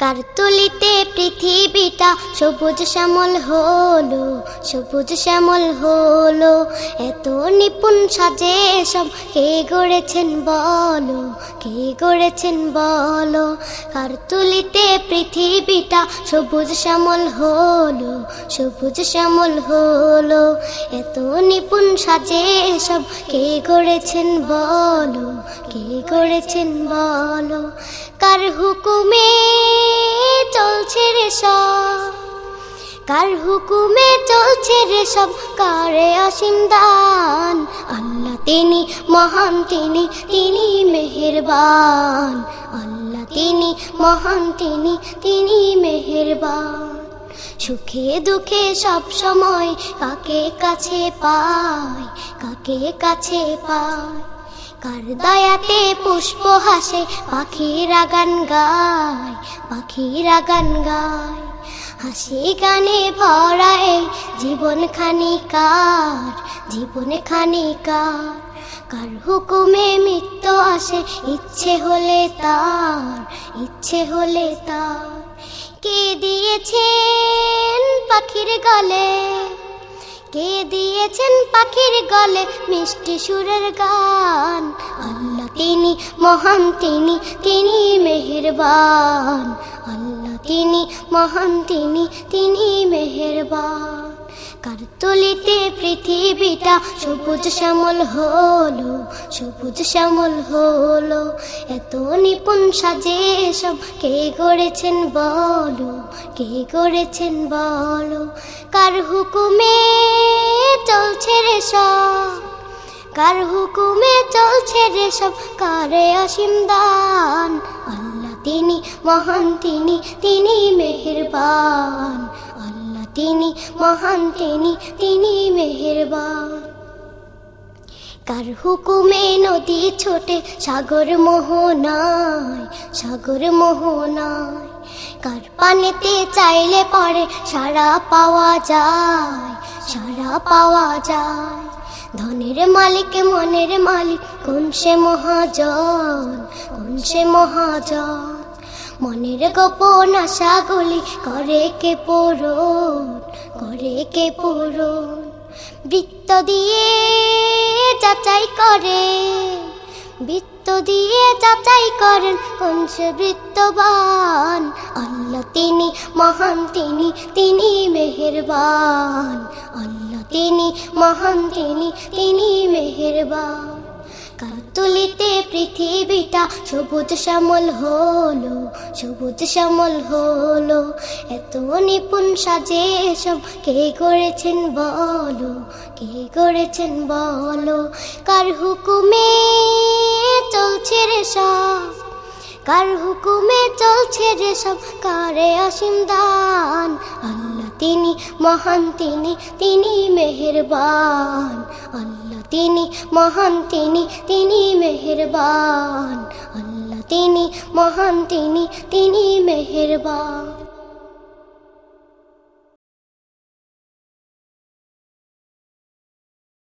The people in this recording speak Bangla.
কারতুলিতে পৃথিবীটা? সবুজ শ্যামল হলো, সবুজ শ্যামল হলো। এত নিপুণ সাজে সব কে গড়েছেন বলো, কে গড়েছেন বলো? কারতুলিতে পৃথিবীটা? সবুজ শ্যামল হলো, সবুজ শ্যামল হলো। এত নিপুণ সাজে সব কে গড়েছেন বলো কে করেছেন বলো? কার হুকুমে চলছে রে সব? কার হুকুমে চলছে রে সব? কারে অসীম দান? আল্লাহ তিনি মহান, তিনি তিনি মেহেরবান। আল্লাহ তিনি মহান, তিনি তিনি মেহেরবান। সুখে দুঃখে সব সময় কাকে কাছে পায়? কাকে কাছে পায়? কার দয়াতে পুষ্প হাসে, পাখিরা গান গায়, পাখিরা গান গায়। হাসি গানে ভরা এই জীবন খানিকার জীবন খানিকার। কার হুকুমে মৃত্যু আসে, ইচ্ছে হলে তার, ইচ্ছে হলে তার। কে দিয়েছেন পাখির গলে? কে দিয়েছেন পাখির গলে মিষ্টি সুরের গান? আল্লাহ তিনি মহান, তিনি তিনি মেহেরবান। আল্লাহ তিনি মহান, তিনি তিনি মেহেরবান। কারতলিতে পৃথিবীটা সবুজ শ্যামল হলো, সবুজ শ্যামল হলো। এত নিপুণ সাজে সব কে গড়েছেন বলো, কে গড়েছেন বলো? কার হুকুমে চলছে রে সব? কার হুকুমে চলছে রে সব? কারে অসীম দান? আল্লাহ তিনি মহান, তিনি তিনি মেহেরবান। তিনি, মহান তিনি তিনি মেহেরবান। কার হুকুমে নদী ছোটে, সাগর মোহনায় সাগর মোহনায়। কার পানেতে চাইলে পরে সারা পাওয়া যায় সারা পাওয়া যায়। ধনের মালিক, মনের মালিক, কোন সে মহাজন, কোন সে মহাজন? মনের গোপন আশাগুলি করে কে পূরণ, করে কে পূরণ? বৃত্ত দিয়ে যাচাই করে, বৃত্ত দিয়ে যাচাই করেন কোন সে বৃত্তবান? আল্লাহ তিনি মহান, তিনি তিনি মেহেরবান। আল্লাহ তিনি মহান, তিনি তিনি মেহেরবান। কাতুলিতে পৃথিবীটা সবুজ শ্যামল হলো, সবুজ শ্যামল হলো। এত নিপুণ সাজে সব কে করেছেন বলো, কে করেছেন বলো? কার হুকুমে চলছে রে সব? কার হুকুমে চলছে রে সব? কারে অসীম দান? আল্লাহ তিনি মহান, তিনি তিনি মেহেরবান। আল্লাহ তিনি মহান তিনি তিনি মেহেরবান। আল্লাহ তিনি মহান তিনি তিনি মেহেরবান।